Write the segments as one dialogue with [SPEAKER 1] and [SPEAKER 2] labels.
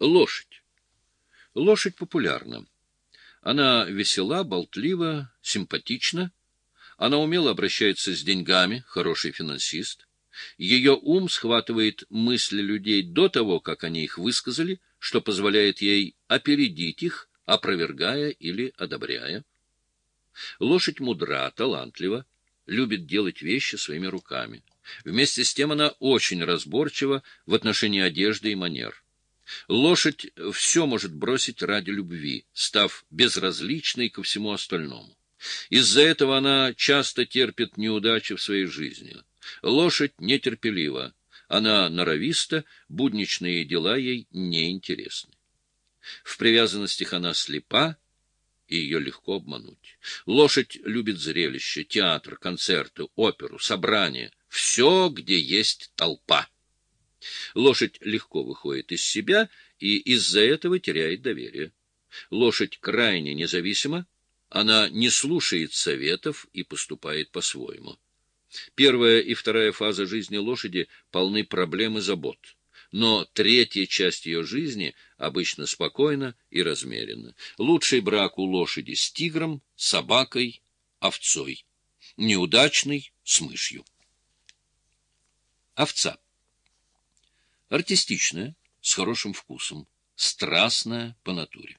[SPEAKER 1] Лошадь. Лошадь популярна. Она весела, болтлива, симпатична. Она умело обращается с деньгами, хороший финансист. Ее ум схватывает мысли людей до того, как они их высказали, что позволяет ей опередить их, опровергая или одобряя. Лошадь мудра, талантлива, любит делать вещи своими руками. Вместе с тем она очень разборчива в отношении одежды и манер. Лошадь все может бросить ради любви, став безразличной ко всему остальному. Из-за этого она часто терпит неудачи в своей жизни. Лошадь нетерпелива, она норовиста, будничные дела ей неинтересны. В привязанностях она слепа, и ее легко обмануть. Лошадь любит зрелище, театр, концерты, оперу, собрания, все, где есть толпа. Лошадь легко выходит из себя и из-за этого теряет доверие. Лошадь крайне независима, она не слушает советов и поступает по-своему. Первая и вторая фаза жизни лошади полны проблем и забот. Но третья часть ее жизни обычно спокойна и размерена. Лучший брак у лошади с тигром, собакой, овцой. Неудачный — с мышью. Овца. Артистичная, с хорошим вкусом, страстная по натуре.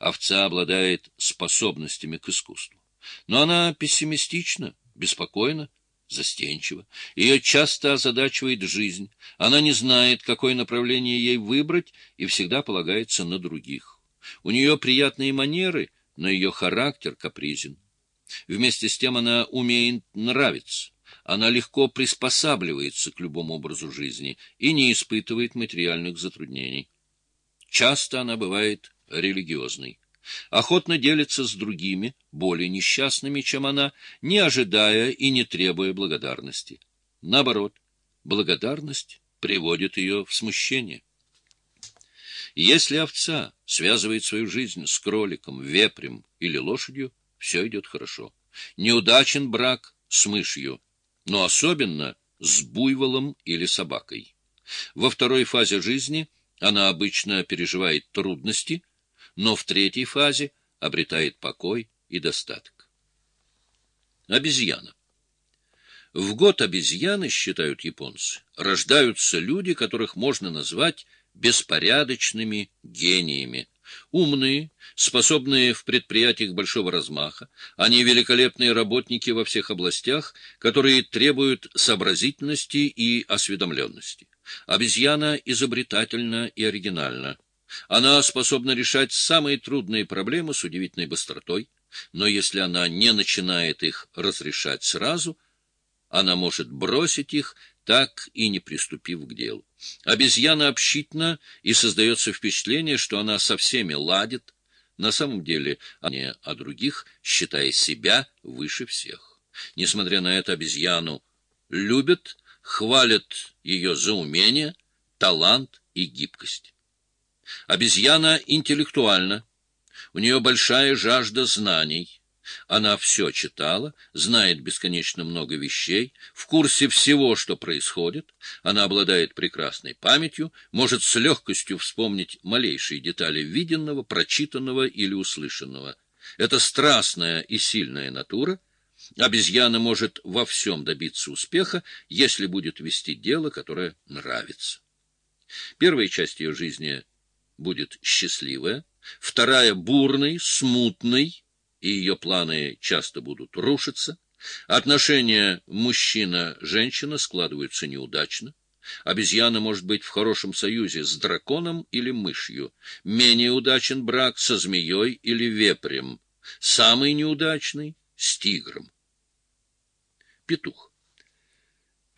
[SPEAKER 1] Овца обладает способностями к искусству. Но она пессимистична, беспокойна, застенчива. Ее часто озадачивает жизнь. Она не знает, какое направление ей выбрать, и всегда полагается на других. У нее приятные манеры, но ее характер капризен. Вместе с тем она умеет нравиться. Она легко приспосабливается к любому образу жизни и не испытывает материальных затруднений. Часто она бывает религиозной охотно делится с другими, более несчастными, чем она, не ожидая и не требуя благодарности. Наоборот, благодарность приводит ее в смущение. Если овца связывает свою жизнь с кроликом, вепрем или лошадью, все идет хорошо. Неудачен брак с мышью, но особенно с буйволом или собакой. Во второй фазе жизни она обычно переживает трудности, но в третьей фазе обретает покой и достаток. Обезьяна. В год обезьяны, считают японцы, рождаются люди, которых можно назвать беспорядочными гениями. Умные, способные в предприятиях большого размаха, они великолепные работники во всех областях, которые требуют сообразительности и осведомленности. Обезьяна изобретательна и оригинальна. Она способна решать самые трудные проблемы с удивительной быстротой, но если она не начинает их разрешать сразу, она может бросить их, так и не приступив к делу. Обезьяна общительна, и создается впечатление, что она со всеми ладит, на самом деле а не о других, считая себя выше всех. Несмотря на это, обезьяну любят, хвалят ее за умение, талант и гибкость. Обезьяна интеллектуальна. У нее большая жажда знаний. Она все читала, знает бесконечно много вещей, в курсе всего, что происходит. Она обладает прекрасной памятью, может с легкостью вспомнить малейшие детали виденного, прочитанного или услышанного. Это страстная и сильная натура. Обезьяна может во всем добиться успеха, если будет вести дело, которое нравится. Первая часть ее жизни будет счастливая, вторая — бурной, смутной, и ее планы часто будут рушиться. Отношения мужчина-женщина складываются неудачно. Обезьяна может быть в хорошем союзе с драконом или мышью. Менее удачен брак со змеей или вепрем. Самый неудачный — с тигром. Петух.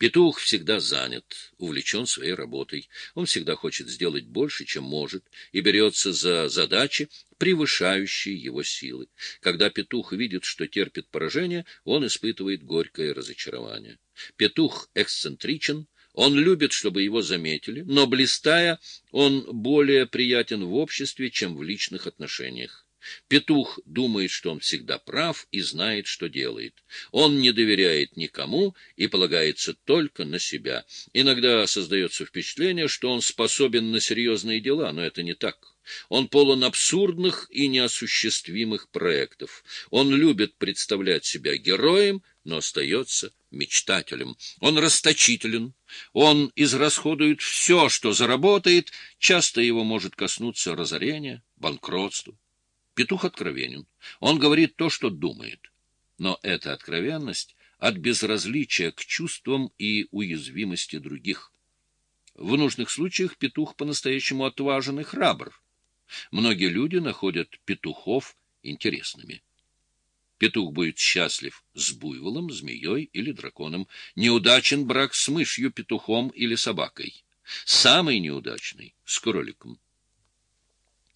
[SPEAKER 1] Петух всегда занят, увлечен своей работой. Он всегда хочет сделать больше, чем может, и берется за задачи, превышающие его силы. Когда петух видит, что терпит поражение, он испытывает горькое разочарование. Петух эксцентричен, он любит, чтобы его заметили, но, блистая, он более приятен в обществе, чем в личных отношениях. Петух думает, что он всегда прав и знает, что делает. Он не доверяет никому и полагается только на себя. Иногда создается впечатление, что он способен на серьезные дела, но это не так. Он полон абсурдных и неосуществимых проектов. Он любит представлять себя героем, но остается мечтателем. Он расточителен, он израсходует все, что заработает, часто его может коснуться разорения, банкротства. Петух откровенен. Он говорит то, что думает. Но эта откровенность от безразличия к чувствам и уязвимости других. В нужных случаях петух по-настоящему отважен и храбр. Многие люди находят петухов интересными. Петух будет счастлив с буйволом, змеей или драконом. Неудачен брак с мышью, петухом или собакой. Самый неудачный — с кроликом.